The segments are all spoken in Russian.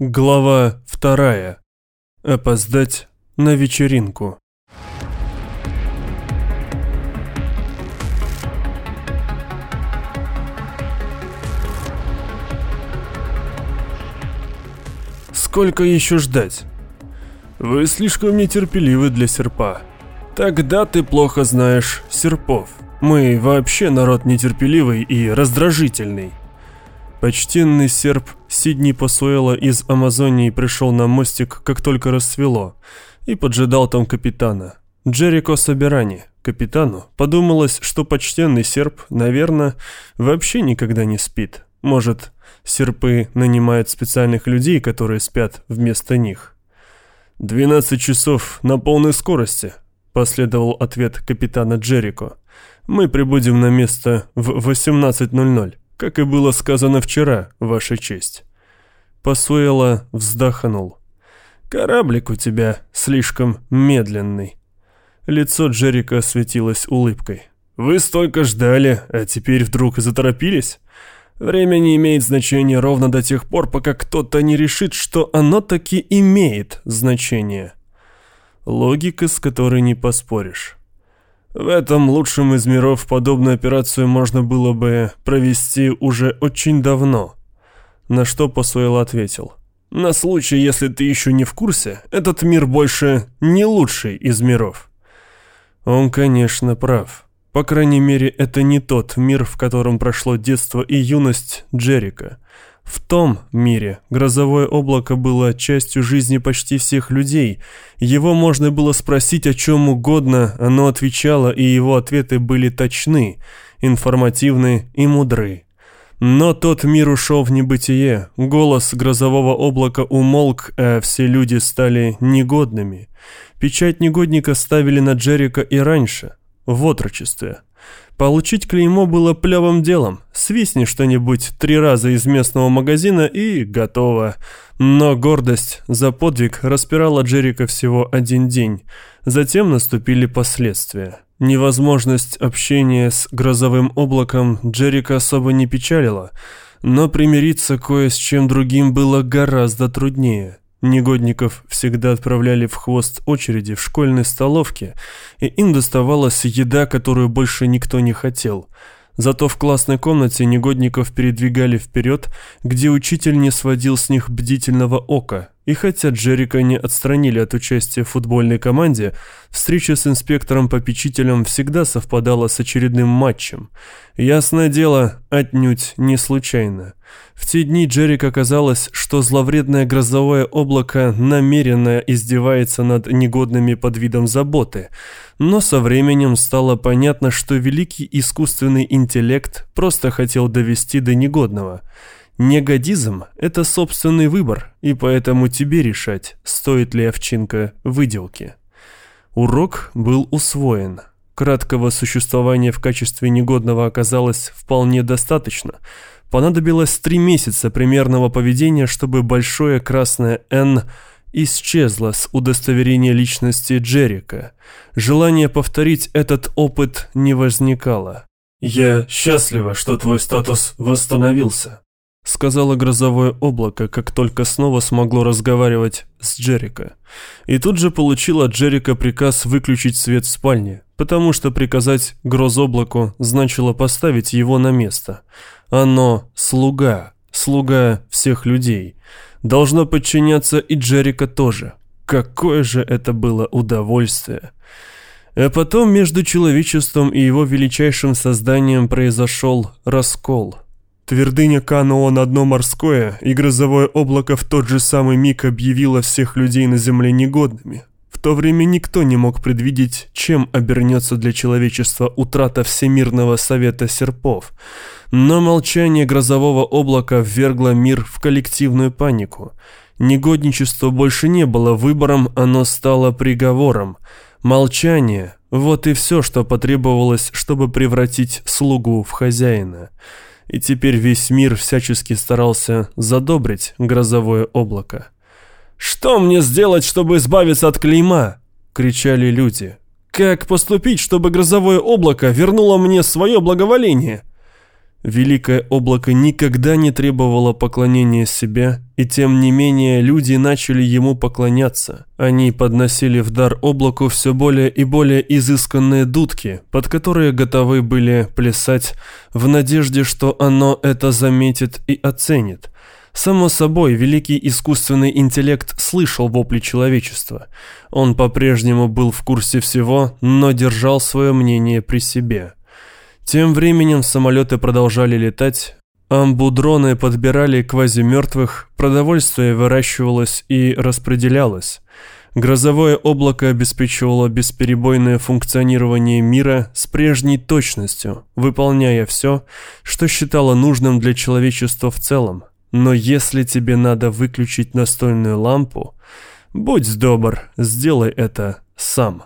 Глава вторая. Опоздать на вечеринку. Сколько еще ждать? Вы слишком нетерпеливы для серпа. Тогда ты плохо знаешь серпов. Мы вообще народ нетерпеливый и раздражительный. Почтенный серп Сидни Пасуэла из Амазонии пришел на мостик, как только рассвело, и поджидал там капитана. Джерико Собирани, капитану, подумалось, что почтенный серп, наверное, вообще никогда не спит. Может, серпы нанимают специальных людей, которые спят вместо них. «Двенадцать часов на полной скорости», — последовал ответ капитана Джерико. «Мы прибудем на место в 18.00». Как и было сказано вчера, Ваша честь. Пасуэла вздохнул. Кораблик у тебя слишком медленный. Лицо Джерика осветилось улыбкой. Вы столько ждали, а теперь вдруг заторопились? Время не имеет значения ровно до тех пор, пока кто-то не решит, что оно таки имеет значение. Логика, с которой не поспоришь. В этом лучшем из миров подобную операцию можно было бы провести уже очень давно. На что Пасуэл ответил. На случай, если ты еще не в курсе, этот мир больше не лучший из миров. Он, конечно, прав. По крайней мере, это не тот мир, в котором прошло детство и юность Джерика. В том мире грозовое облако было частью жизни почти всех людей. Его можно было спросить о чем угодно, оно отвечало, и его ответы были точны, информативны и мудры. Но тот мир ушел в небытие, голос грозового облака умолк, а все люди стали негодными. Печать негодника ставили на Джерика и раньше, в отрочестве. Получить клеймо было плевым делом. Свистни что-нибудь три раза из местного магазина и готово. Но гордость за подвиг распирала Джерика всего один день. Затем наступили последствия. Невозможность общения с грозовым облаком Джерика особо не печалила, но примириться кое с чем другим было гораздо труднее. Негодников всегда отправляли в хвост очереди в школьной столовке, и им доставалась еда, которую больше никто не хотел – Зато в классной комнате негодников передвигали вперед, где учитель не сводил с них бдительного ока. И хотя Джерика не отстранили от участия в футбольной команде, встреча с инспектором-попечителем всегда совпадала с очередным матчем. Ясное дело, отнюдь не случайно. В те дни Джерика казалось, что зловредное грозовое облако намеренно издевается над негодными под видом заботы. Но со временем стало понятно, что великий искусственный интеллект просто хотел довести до негодного. Негодизм – это собственный выбор, и поэтому тебе решать, стоит ли овчинка выделки. Урок был усвоен. Краткого существования в качестве негодного оказалось вполне достаточно – Понадобилось три месяца примерного поведения, чтобы большое красное «Н» исчезло с удостоверения личности Джерика. Желание повторить этот опыт не возникало. «Я счастлива, что твой статус восстановился», — сказала грозовое облако, как только снова смогло разговаривать с Джерика. И тут же получила Джерика приказ выключить свет в спальне, потому что приказать грозоблаку значило поставить его на место — оно слуга, слуга всех людей. Должно подчиняться и Джерика тоже. Какое же это было удовольствие. А потом между человечеством и его величайшим созданием произошел раскол. Твердыня Каноон одно морское, и грозовое облако в тот же самый миг объявило всех людей на земле негодными. В то время никто не мог предвидеть, чем обернется для человечества утрата Всемирного Совета Серпов. Но молчание грозового облака ввергло мир в коллективную панику. Негодничество больше не было выбором, оно стало приговором. Молчание – вот и все, что потребовалось, чтобы превратить слугу в хозяина. И теперь весь мир всячески старался задобрить грозовое облако. «Что мне сделать, чтобы избавиться от клейма?» — кричали люди. «Как поступить, чтобы грозовое облако вернуло мне свое благоволение?» Великое облако никогда не требовало поклонения себя, и тем не менее люди начали ему поклоняться. Они подносили в дар облаку все более и более изысканные дудки, под которые готовы были плясать в надежде, что оно это заметит и оценит. Само собой, великий искусственный интеллект слышал вопли человечества. Он по-прежнему был в курсе всего, но держал свое мнение при себе. Тем временем самолеты продолжали летать, амбудроны подбирали квазимертвых, продовольствие выращивалось и распределялось. Грозовое облако обеспечивало бесперебойное функционирование мира с прежней точностью, выполняя все, что считало нужным для человечества в целом. Но если тебе надо выключить настольную лампу, будь добр, сделай это сам.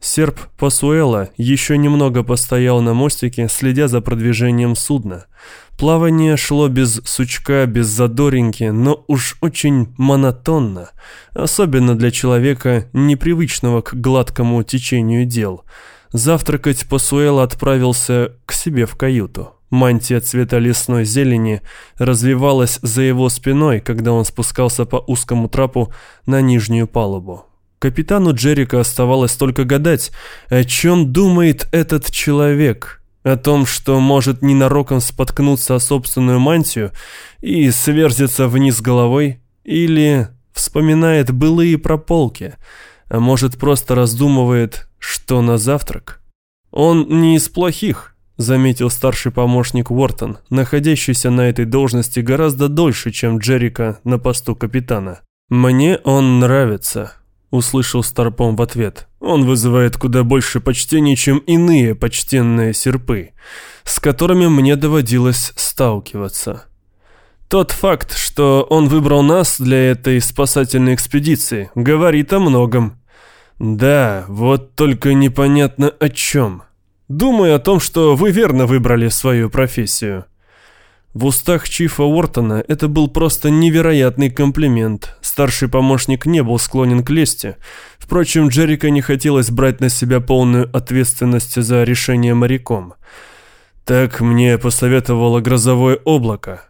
Серп Пасуэла еще немного постоял на мостике, следя за продвижением судна. Плавание шло без сучка, без задоринки, но уж очень монотонно, особенно для человека, непривычного к гладкому течению дел. Завтракать Пасуэла отправился к себе в каюту. Мантия цвета лесной зелени развивалась за его спиной, когда он спускался по узкому трапу на нижнюю палубу. Капитану Джерика оставалось только гадать, о чем думает этот человек. О том, что может ненароком споткнуться о собственную мантию и сверзиться вниз головой, или вспоминает былые прополки, а может просто раздумывает, что на завтрак. Он не из плохих, заметил старший помощник Уортон, находящийся на этой должности гораздо дольше, чем Джерика на посту капитана. «Мне он нравится», услышал Старпом в ответ. Он вызывает куда больше почтений, чем иные почтенные серпы, с которыми мне доводилось сталкиваться. Тот факт, что он выбрал нас для этой спасательной экспедиции, говорит о многом. Да, вот только непонятно о чем. Думаю о том, что вы верно выбрали свою профессию. В устах Чифа Уортона это был просто невероятный комплимент. Старший помощник не был склонен к лести. Впрочем, Джерика не хотелось брать на себя полную ответственность за решение моряком. Так мне посоветовало грозовое облако.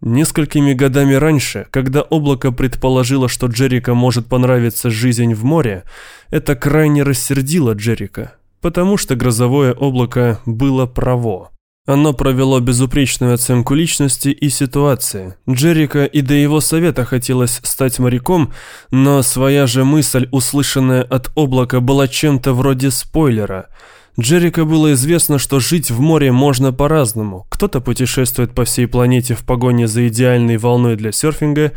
Несколькими годами раньше, когда облако предположило, что Джерика может понравиться жизнь в море, это крайне рассердило Джерика, потому что грозовое облако было право. Оно провело безупречную оценку личности и ситуации. Джерика и до его совета хотелось стать моряком, но своя же мысль, услышанная от облака, была чем-то вроде спойлера. Джерика было известно, что жить в море можно по-разному. Кто-то путешествует по всей планете в погоне за идеальной волной для серфинга,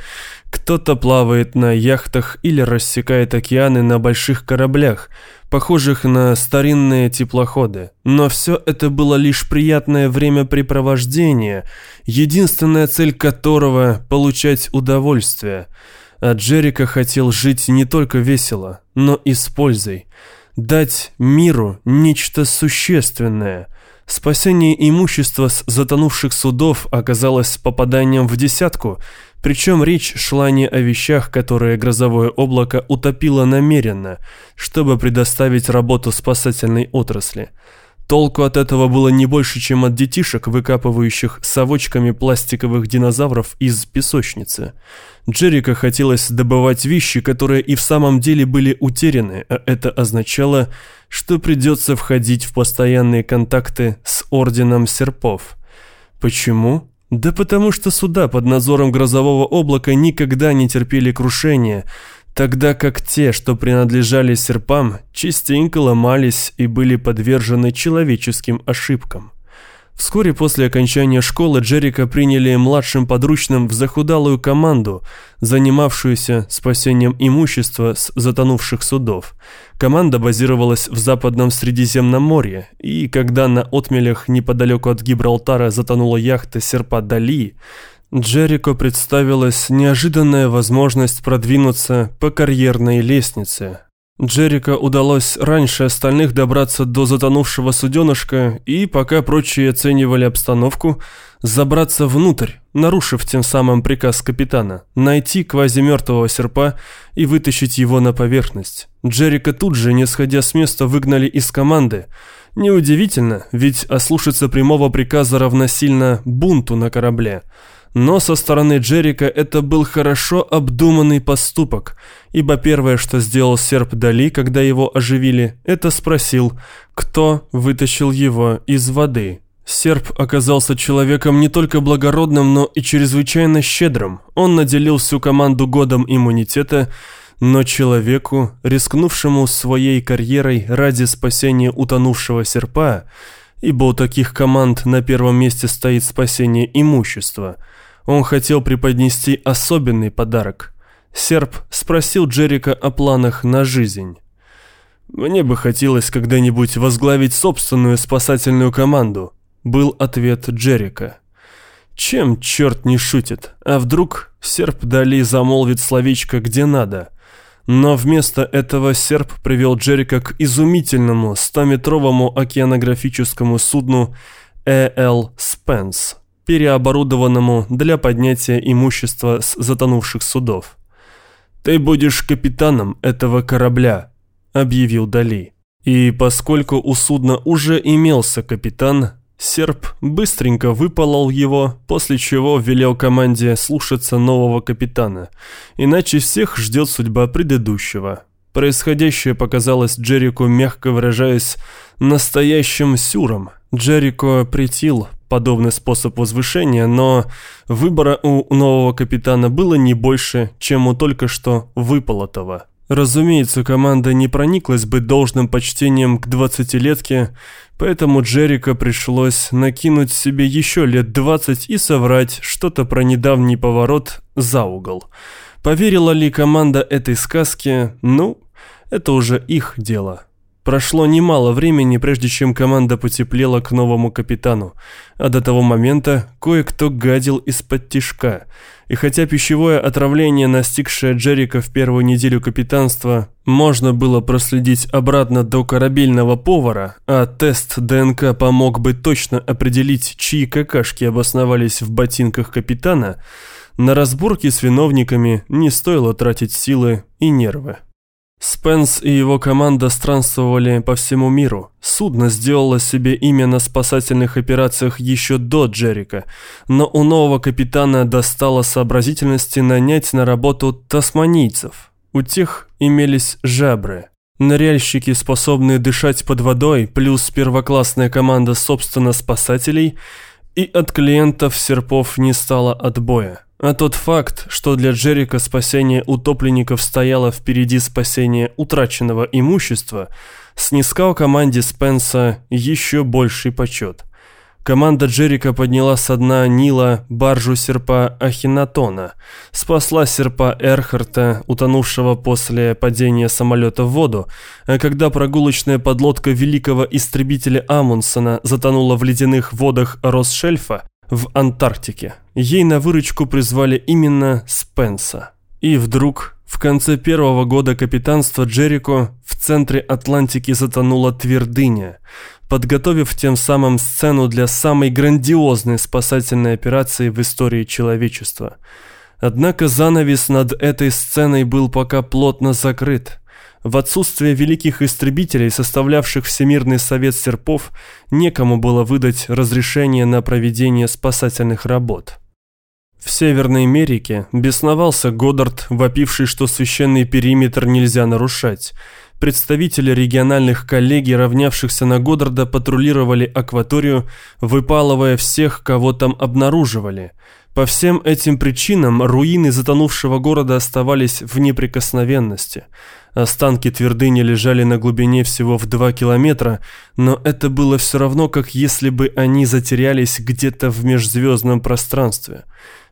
кто-то плавает на яхтах или рассекает океаны на больших кораблях – похожих на старинные теплоходы. Но все это было лишь приятное времяпрепровождение, единственная цель которого – получать удовольствие. А Джерика хотел жить не только весело, но и с пользой. Дать миру нечто существенное. Спасение имущества с затонувших судов оказалось попаданием в десятку – причем речь шла не о вещах, которые грозовое облако утопило намеренно, чтобы предоставить работу спасательной отрасли. Толку от этого было не больше, чем от детишек, выкапывающих совочками пластиковых динозавров из песочницы. Джерика хотелось добывать вещи, которые и в самом деле были утеряны, а это означало, что придется входить в постоянные контакты с Орденом Серпов. Почему? Да потому что суда под надзором грозового облака никогда не терпели крушения, тогда как те, что принадлежали серпам, частенько ломались и были подвержены человеческим ошибкам. Вскоре после окончания школы Джерика приняли младшим подручным в захудалую команду, занимавшуюся спасением имущества с затонувших судов. Команда базировалась в западном Средиземноморье, и когда на отмелях неподалеку от Гибралтара затонула яхта «Серпа Дали», Джерико представилась неожиданная возможность продвинуться по карьерной лестнице, Джерика удалось раньше остальных добраться до затонувшего суденышка и, пока прочие оценивали обстановку, забраться внутрь, нарушив тем самым приказ капитана, найти квазимертвого серпа и вытащить его на поверхность. Джерика тут же, не сходя с места, выгнали из команды. Неудивительно, ведь ослушаться прямого приказа равносильно бунту на корабле. Но со стороны Джерика это был хорошо обдуманный поступок, ибо первое, что сделал серп Дали, когда его оживили, это спросил, кто вытащил его из воды. Серп оказался человеком не только благородным, но и чрезвычайно щедрым. Он наделил всю команду годом иммунитета, но человеку, рискнувшему своей карьерой ради спасения утонувшего серпа, ибо у таких команд на первом месте стоит спасение имущества, он хотел преподнести особенный подарок. Серп спросил Джерика о планах на жизнь. «Мне бы хотелось когда-нибудь возглавить собственную спасательную команду», был ответ Джерика. Чем черт не шутит? А вдруг серп Дали замолвит словечко где надо? Но вместо этого серп привел Джерика к изумительному 100-метровому океанографическому судну «Э.Л. Спенс», переоборудованному для поднятия имущества с затонувших судов. «Ты будешь капитаном этого корабля», — объявил Дали. И поскольку у судна уже имелся капитан, Серп быстренько выпалол его, после чего велел команде слушаться нового капитана, иначе всех ждет судьба предыдущего. Происходящее показалось Джерику, мягко выражаясь, настоящим сюром. Джерико притил подобный способ возвышения, но выбора у нового капитана было не больше, чем у только что выполотого. Разумеется, команда не прониклась бы должным почтением к двадцатилетке, поэтому Джерика пришлось накинуть себе еще лет двадцать и соврать что-то про недавний поворот за угол. Поверила ли команда этой сказке? Ну, это уже их дело. Прошло немало времени, прежде чем команда потеплела к новому капитану, а до того момента кое-кто гадил из-под тишка. И хотя пищевое отравление, настигшее Джерика в первую неделю капитанства, можно было проследить обратно до корабельного повара, а тест ДНК помог бы точно определить, чьи какашки обосновались в ботинках капитана, на разборки с виновниками не стоило тратить силы и нервы. Спенс и его команда странствовали по всему миру. Судно сделало себе имя на спасательных операциях еще до Джерика, но у нового капитана достало сообразительности нанять на работу тасманийцев. У тех имелись жабры. Ныряльщики, способные дышать под водой, плюс первоклассная команда собственно спасателей, и от клиентов серпов не стало отбоя. А тот факт, что для Джерика спасение утопленников стояло впереди спасения утраченного имущества, снискал команде Спенса еще больший почет. Команда Джерика подняла со дна Нила баржу серпа Ахинатона, спасла серпа Эрхарта, утонувшего после падения самолета в воду, а когда прогулочная подлодка великого истребителя Амундсена затонула в ледяных водах Росшельфа, в Антарктике. Ей на выручку призвали именно Спенса. И вдруг, в конце первого года капитанства Джерико, в центре Атлантики затонула твердыня, подготовив тем самым сцену для самой грандиозной спасательной операции в истории человечества. Однако занавес над этой сценой был пока плотно закрыт – в отсутствие великих истребителей, составлявших Всемирный совет серпов, некому было выдать разрешение на проведение спасательных работ. В Северной Америке бесновался Годдард, вопивший, что священный периметр нельзя нарушать. Представители региональных коллегий, равнявшихся на Годдарда, патрулировали акваторию, выпалывая всех, кого там обнаруживали. По всем этим причинам руины затонувшего города оставались в неприкосновенности – Останки твердыни лежали на глубине всего в 2 километра, но это было все равно, как если бы они затерялись где-то в межзвездном пространстве.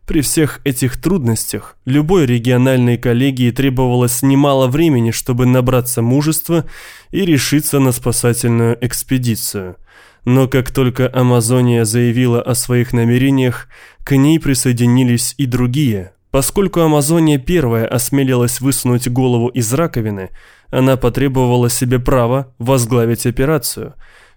При всех этих трудностях любой региональной коллегии требовалось немало времени, чтобы набраться мужества и решиться на спасательную экспедицию. Но как только Амазония заявила о своих намерениях, к ней присоединились и другие, Поскольку Амазония первая осмелилась высунуть голову из раковины, она потребовала себе права возглавить операцию.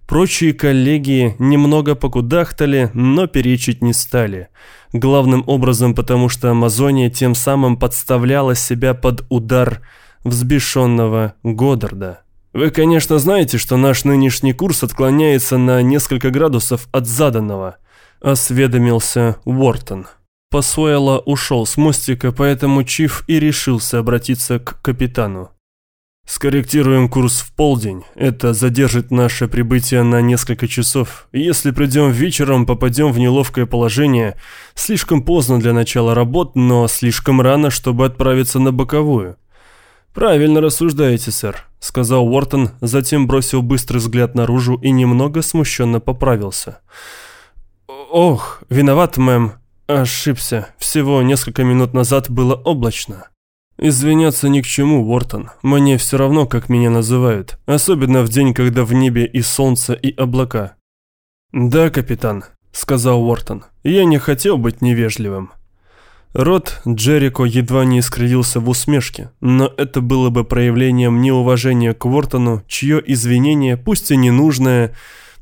Прочие коллеги немного покудахтали, но перечить не стали. Главным образом потому, что Амазония тем самым подставляла себя под удар взбешенного Годдарда. Вы, конечно, знаете, что наш нынешний курс отклоняется на несколько градусов от заданного», – осведомился Уортон. Посуэлла ушел с мостика, поэтому Чиф и решился обратиться к капитану. «Скорректируем курс в полдень. Это задержит наше прибытие на несколько часов. Если придем вечером, попадем в неловкое положение. Слишком поздно для начала работ, но слишком рано, чтобы отправиться на боковую». «Правильно рассуждаете, сэр», — сказал Уортон, затем бросил быстрый взгляд наружу и немного смущенно поправился. «Ох, виноват, мэм. Ошибся. Всего несколько минут назад было облачно». «Извиняться ни к чему, Уортон. Мне все равно, как меня называют. Особенно в день, когда в небе и солнце, и облака». «Да, капитан», — сказал Уортон. «Я не хотел быть невежливым». Рот Джерико едва не искривился в усмешке, но это было бы проявлением неуважения к Уортону, чье извинение, пусть и ненужное,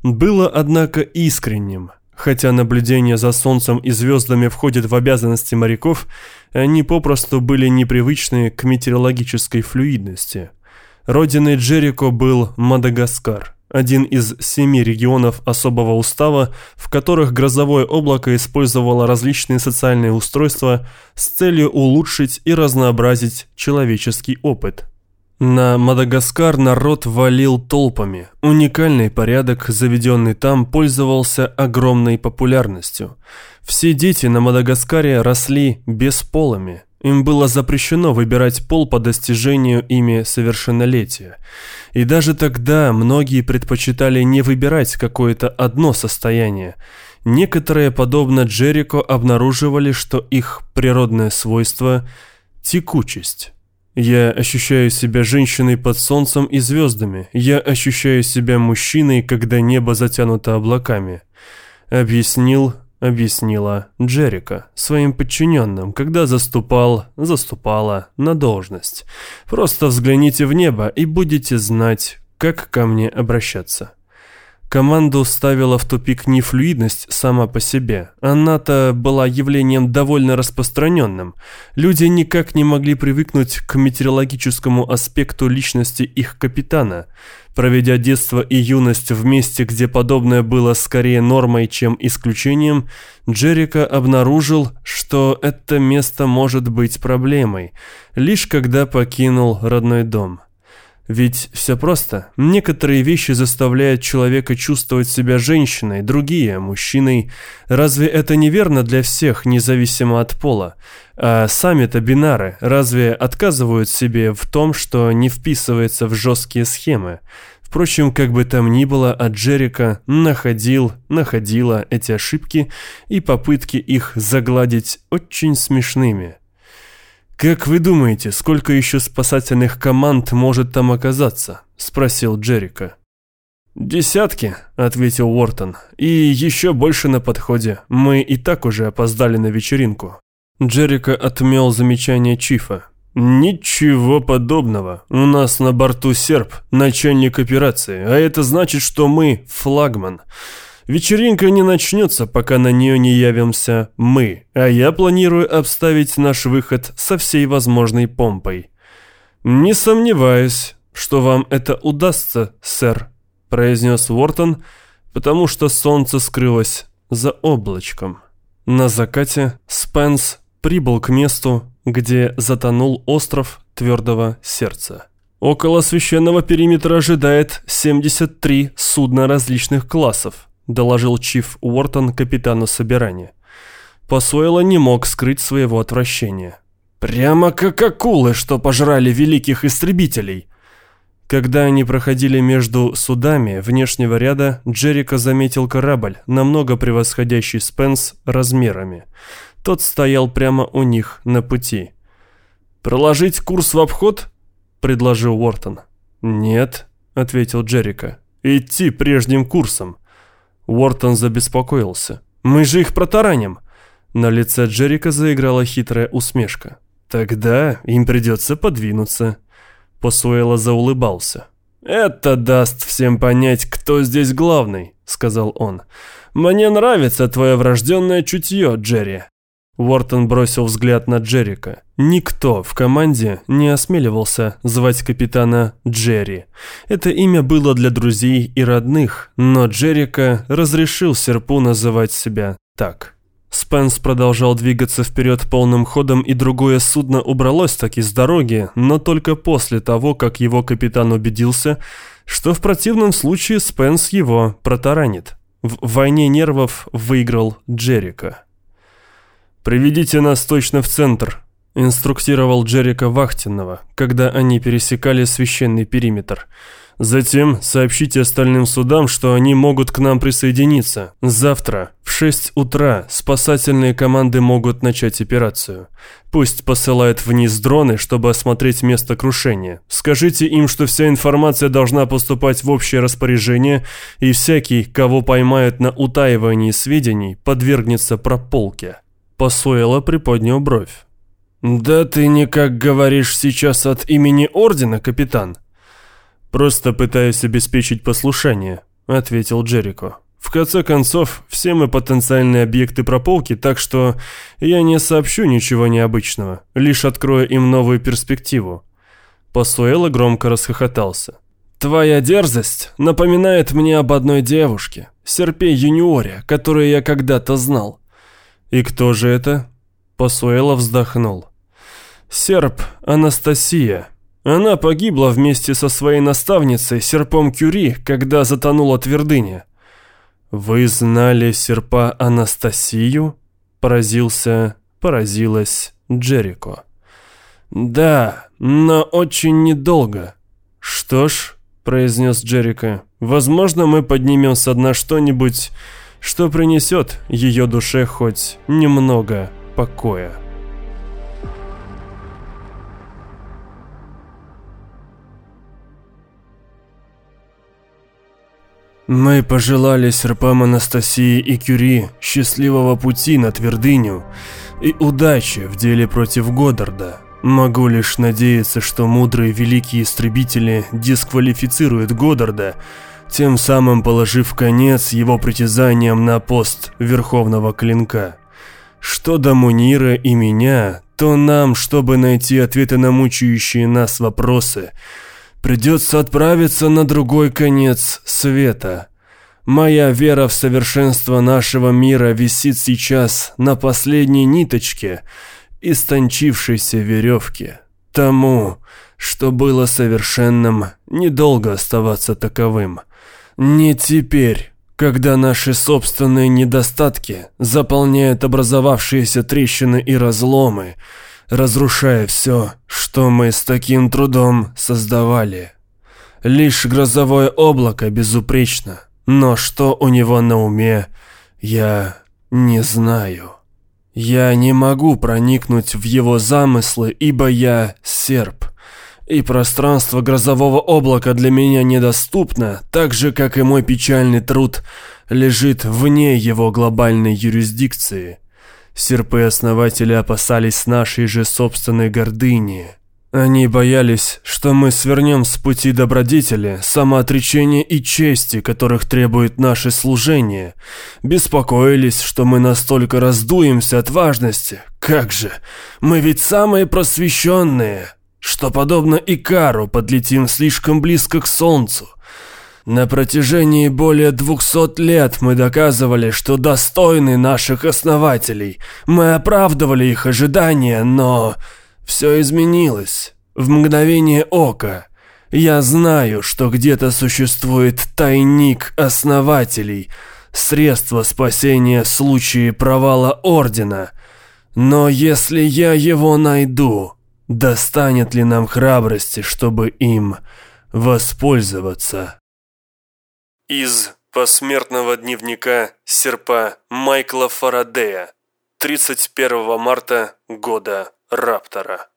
было, однако, искренним. Хотя наблюдение за солнцем и звездами входит в обязанности моряков, они попросту были непривычны к метеорологической флюидности. Родиной Джерико был Мадагаскар один из семи регионов особого устава, в которых грозовое облако использовало различные социальные устройства с целью улучшить и разнообразить человеческий опыт. На Мадагаскар народ валил толпами. Уникальный порядок, заведенный там, пользовался огромной популярностью. Все дети на Мадагаскаре росли бесполыми. Им было запрещено выбирать пол по достижению ими совершеннолетия. И даже тогда многие предпочитали не выбирать какое-то одно состояние. Некоторые, подобно Джерико, обнаруживали, что их природное свойство – текучесть. Я ощущаю себя женщиной под солнцем и звездами. Я ощущаю себя мужчиной, когда небо затянуто облаками. Объяснил объяснила Джерика своим подчиненным, когда заступал, заступала на должность. Просто взгляните в небо и будете знать, как ко мне обращаться. Команду ставила в тупик не флюидность сама по себе. Она-то была явлением довольно распространенным. Люди никак не могли привыкнуть к метеорологическому аспекту личности их капитана. Проведя детство и юность в месте, где подобное было скорее нормой, чем исключением, Джерика обнаружил, что это место может быть проблемой, лишь когда покинул родной дом. Ведь все просто. Некоторые вещи заставляют человека чувствовать себя женщиной, другие – мужчиной. Разве это не верно для всех, независимо от пола? А сами-то бинары разве отказывают себе в том, что не вписывается в жесткие схемы? Впрочем, как бы там ни было, от Джерика находил, находила эти ошибки и попытки их загладить очень смешными – «Как вы думаете, сколько еще спасательных команд может там оказаться?» – спросил Джерика. «Десятки», – ответил Уортон. «И еще больше на подходе. Мы и так уже опоздали на вечеринку». Джерика отмел замечание Чифа. «Ничего подобного. У нас на борту серп, начальник операции, а это значит, что мы флагман. Вечеринка не начнется, пока на нее не явимся мы, а я планирую обставить наш выход со всей возможной помпой. Не сомневаюсь, что вам это удастся, сэр, произнес Уортон, потому что солнце скрылось за облачком. На закате Спенс прибыл к месту, где затонул остров твердого сердца. Около священного периметра ожидает 73 судна различных классов, – доложил Чиф Уортон капитану собирания. Посуэлла не мог скрыть своего отвращения. «Прямо как акулы, что пожрали великих истребителей!» Когда они проходили между судами внешнего ряда, Джерика заметил корабль, намного превосходящий Спенс размерами. Тот стоял прямо у них на пути. «Проложить курс в обход?» – предложил Уортон. «Нет», – ответил Джерика. «Идти прежним курсом. Уортон забеспокоился. «Мы же их протараним!» На лице Джерика заиграла хитрая усмешка. «Тогда им придется подвинуться». Посуэлла заулыбался. «Это даст всем понять, кто здесь главный», — сказал он. «Мне нравится твое врожденное чутье, Джерри». Уортон бросил взгляд на Джерика. Никто в команде не осмеливался звать капитана Джерри. Это имя было для друзей и родных, но Джерика разрешил Серпу называть себя так. Спенс продолжал двигаться вперед полным ходом, и другое судно убралось таки с дороги, но только после того, как его капитан убедился, что в противном случае Спенс его протаранит. В войне нервов выиграл Джерика. «Приведите нас точно в центр», – инструктировал Джерика Вахтенного, когда они пересекали священный периметр. «Затем сообщите остальным судам, что они могут к нам присоединиться. Завтра в 6 утра спасательные команды могут начать операцию. Пусть посылают вниз дроны, чтобы осмотреть место крушения. Скажите им, что вся информация должна поступать в общее распоряжение, и всякий, кого поймают на утаивании сведений, подвергнется прополке». Посуэлла приподнял бровь. «Да ты никак говоришь сейчас от имени Ордена, капитан?» «Просто пытаюсь обеспечить послушание», — ответил Джерико. «В конце концов, все мы потенциальные объекты прополки, так что я не сообщу ничего необычного, лишь открою им новую перспективу». Посуэлла громко расхохотался. «Твоя дерзость напоминает мне об одной девушке, Серпе Юниоре, которую я когда-то знал. «И кто же это?» Посуэлла вздохнул. «Серп Анастасия. Она погибла вместе со своей наставницей, серпом Кюри, когда затонула твердыня». «Вы знали серпа Анастасию?» Поразился, поразилась Джерико. «Да, но очень недолго». «Что ж», — произнес Джерико, — «возможно, мы поднимем со дна что-нибудь...» что принесет ее душе хоть немного покоя. Мы пожелали серпам Анастасии и Кюри счастливого пути на твердыню и удачи в деле против Годдарда. Могу лишь надеяться, что мудрые великие истребители дисквалифицируют Годдарда, тем самым положив конец его притязаниям на пост Верховного Клинка. Что до Мунира и меня, то нам, чтобы найти ответы на мучающие нас вопросы, придется отправиться на другой конец света. Моя вера в совершенство нашего мира висит сейчас на последней ниточке истончившейся веревки. Тому, что было совершенным, недолго оставаться таковым – не теперь, когда наши собственные недостатки заполняют образовавшиеся трещины и разломы, разрушая все, что мы с таким трудом создавали. Лишь грозовое облако безупречно, но что у него на уме, я не знаю. Я не могу проникнуть в его замыслы, ибо я серп и пространство грозового облака для меня недоступно, так же, как и мой печальный труд лежит вне его глобальной юрисдикции. Серпы-основатели опасались нашей же собственной гордыни. Они боялись, что мы свернем с пути добродетели, самоотречения и чести, которых требует наше служение. Беспокоились, что мы настолько раздуемся от важности. Как же, мы ведь самые просвещенные что, подобно Икару, подлетим слишком близко к Солнцу. На протяжении более двухсот лет мы доказывали, что достойны наших основателей. Мы оправдывали их ожидания, но все изменилось. В мгновение ока. Я знаю, что где-то существует тайник основателей, средство спасения в случае провала Ордена. Но если я его найду, Достанет ли нам храбрости, чтобы им воспользоваться? Из посмертного дневника серпа Майкла Фарадея 31 марта года Раптора